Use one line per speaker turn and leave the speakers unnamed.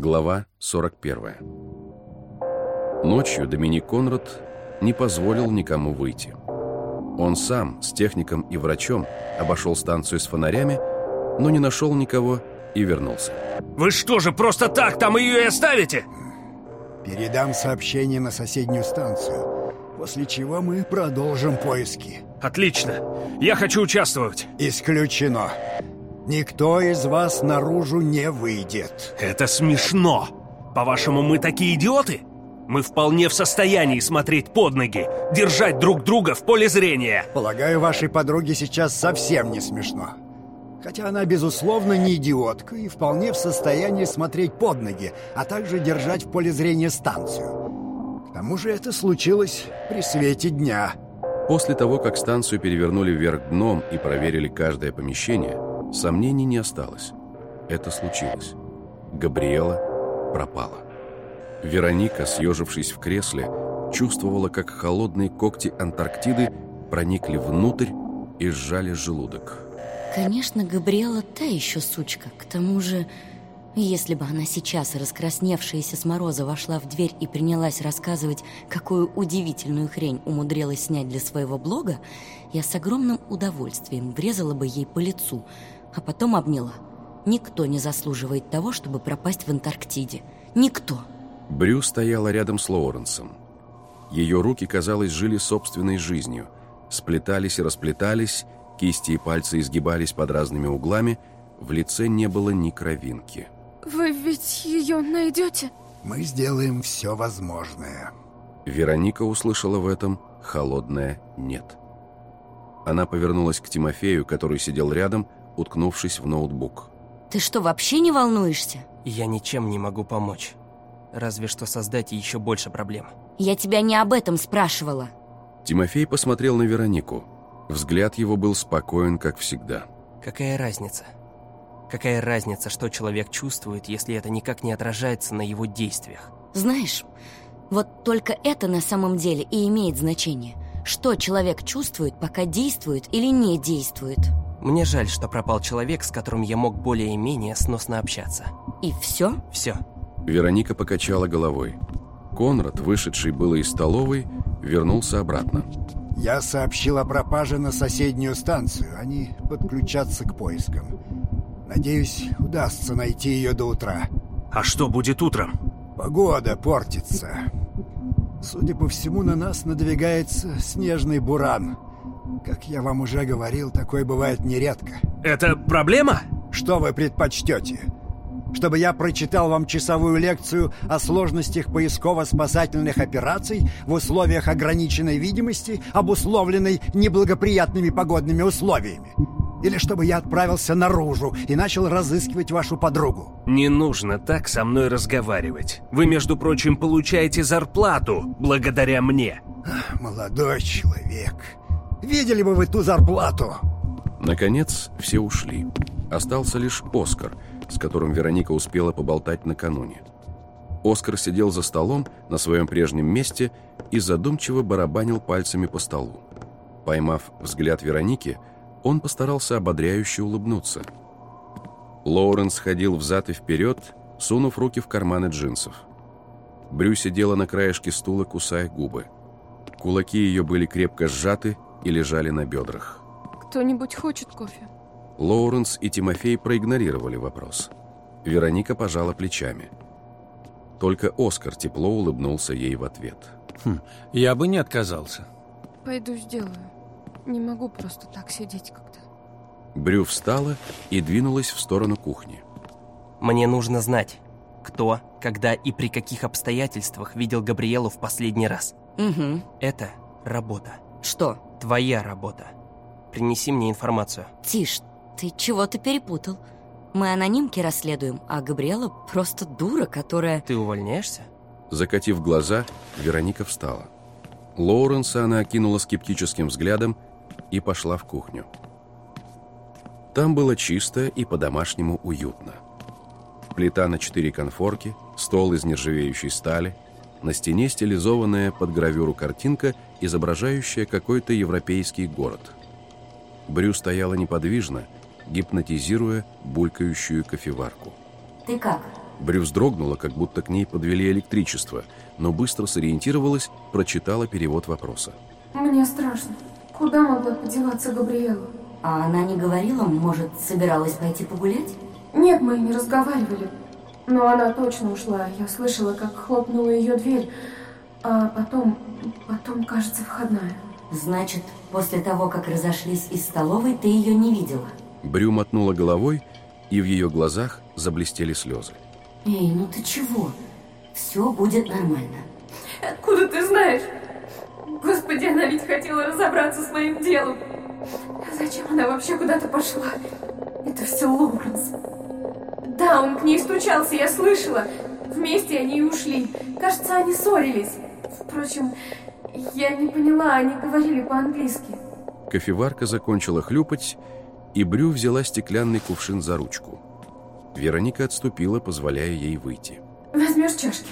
Глава 41 Ночью Доминик Конрад не позволил никому выйти. Он сам с техником и врачом обошел станцию с фонарями, но не нашел никого и вернулся.
Вы что же, просто так там ее и оставите?
Передам сообщение на соседнюю станцию, после чего мы продолжим поиски.
Отлично. Я хочу участвовать.
Исключено. Никто из вас наружу не выйдет.
Это смешно. По-вашему, мы такие идиоты? Мы вполне в состоянии смотреть под ноги, держать друг друга в поле зрения.
Полагаю, вашей подруге сейчас совсем не смешно. Хотя она, безусловно, не идиотка и вполне в состоянии смотреть под ноги, а также держать в поле зрения станцию. К тому же это случилось при свете дня.
После того, как станцию перевернули вверх дном и проверили каждое помещение, сомнений не осталось. Это случилось. Габриэла пропала. Вероника, съежившись в кресле, чувствовала, как холодные когти Антарктиды проникли внутрь и сжали желудок.
Конечно, Габриэла та еще сучка. К тому же, если бы она сейчас, раскрасневшаяся с мороза, вошла в дверь и принялась рассказывать, какую удивительную хрень умудрилась снять для своего блога, я с огромным удовольствием врезала бы ей по лицу, а потом обняла. Никто не заслуживает того, чтобы пропасть в Антарктиде. Никто.
Брю стояла рядом с Лоуренсом. Ее руки, казалось, жили собственной жизнью. Сплетались и расплетались, кисти и пальцы изгибались под разными углами, в лице не было ни кровинки.
Вы ведь ее найдете?
Мы сделаем все возможное.
Вероника услышала в этом холодное «нет». Она повернулась к Тимофею, который сидел рядом, уткнувшись в ноутбук.
Ты что, вообще не волнуешься?
Я ничем не могу помочь. Разве что создать еще больше проблем.
Я тебя не об этом спрашивала.
Тимофей посмотрел на Веронику. Взгляд его был спокоен, как всегда.
Какая разница? Какая разница, что человек чувствует, если это никак не отражается на его действиях?
Знаешь, вот только это на самом деле и имеет значение. Что человек чувствует, пока действует или не действует.
Мне жаль, что пропал человек, с которым я мог более-менее сносно общаться.
И все?
Все.
Вероника покачала головой. Конрад, вышедший было из столовой, вернулся обратно.
Я сообщил о пропаже на соседнюю станцию. Они подключатся к поискам. Надеюсь, удастся найти ее до утра.
А что будет утром?
Погода портится. Судя по всему, на нас надвигается снежный буран. Как я вам уже говорил, такое бывает нередко.
Это проблема?
Что вы предпочтете? Чтобы я прочитал вам часовую лекцию о сложностях поисково-спасательных операций в условиях ограниченной видимости, обусловленной неблагоприятными погодными условиями? Или чтобы я отправился наружу и начал разыскивать вашу подругу?
Не нужно так со мной разговаривать. Вы, между прочим, получаете зарплату благодаря мне.
Ах, молодой человек, видели бы вы ту зарплату?
Наконец, все ушли. Остался лишь Оскар, с которым Вероника успела поболтать накануне. Оскар сидел за столом на своем прежнем месте и задумчиво барабанил пальцами по столу. Поймав взгляд Вероники, он постарался ободряюще улыбнуться. Лоуренс ходил взад и вперед, сунув руки в карманы джинсов. Брю сидела на краешке стула, кусая губы. Кулаки ее были крепко сжаты и лежали на бедрах.
Кто-нибудь хочет кофе?
Лоуренс и Тимофей проигнорировали вопрос. Вероника пожала плечами. Только Оскар тепло улыбнулся ей в ответ.
Хм, я бы не отказался.
Пойду сделаю. Не могу просто так сидеть как-то.
Брю встала и двинулась в сторону кухни.
Мне нужно знать, кто, когда и при каких обстоятельствах видел Габриэлу в последний раз.
Угу.
Это работа.
Что?
Твоя работа. Принеси мне информацию.
Тише, ты чего-то перепутал. Мы анонимки расследуем, а Габриэла просто дура, которая...
Ты увольняешься?
Закатив глаза, Вероника встала. Лоуренса она окинула скептическим взглядом и пошла в кухню. Там было чисто и по-домашнему уютно. Плита на четыре конфорки, стол из нержавеющей стали, на стене стилизованная под гравюру картинка, изображающая какой-то европейский город. Брю стояла неподвижно, гипнотизируя булькающую кофеварку.
Ты как?
Брю вздрогнула, как будто к ней подвели электричество, но быстро сориентировалась, прочитала перевод вопроса.
Мне страшно. Куда могла подеваться Габриэла?
А она не говорила, может, собиралась пойти погулять?
Нет, мы не разговаривали. Но она точно ушла. Я слышала, как хлопнула ее дверь. А потом, потом, кажется, входная.
Значит, после того, как разошлись из столовой, ты ее не видела?
Брю мотнула головой, и в ее глазах заблестели слезы.
Эй, ну ты чего? Все будет нормально.
Откуда ты знаешь? Господи, она ведь хотела разобраться с моим делом. Зачем она вообще куда-то пошла? Это все Лоуренс. Да, он к ней стучался, я слышала. Вместе они и ушли. Кажется, они ссорились. Впрочем, я не поняла, они говорили по-английски.
Кофеварка закончила хлюпать, и Брю взяла стеклянный кувшин за ручку. Вероника отступила, позволяя ей выйти.
Возьмешь чашки?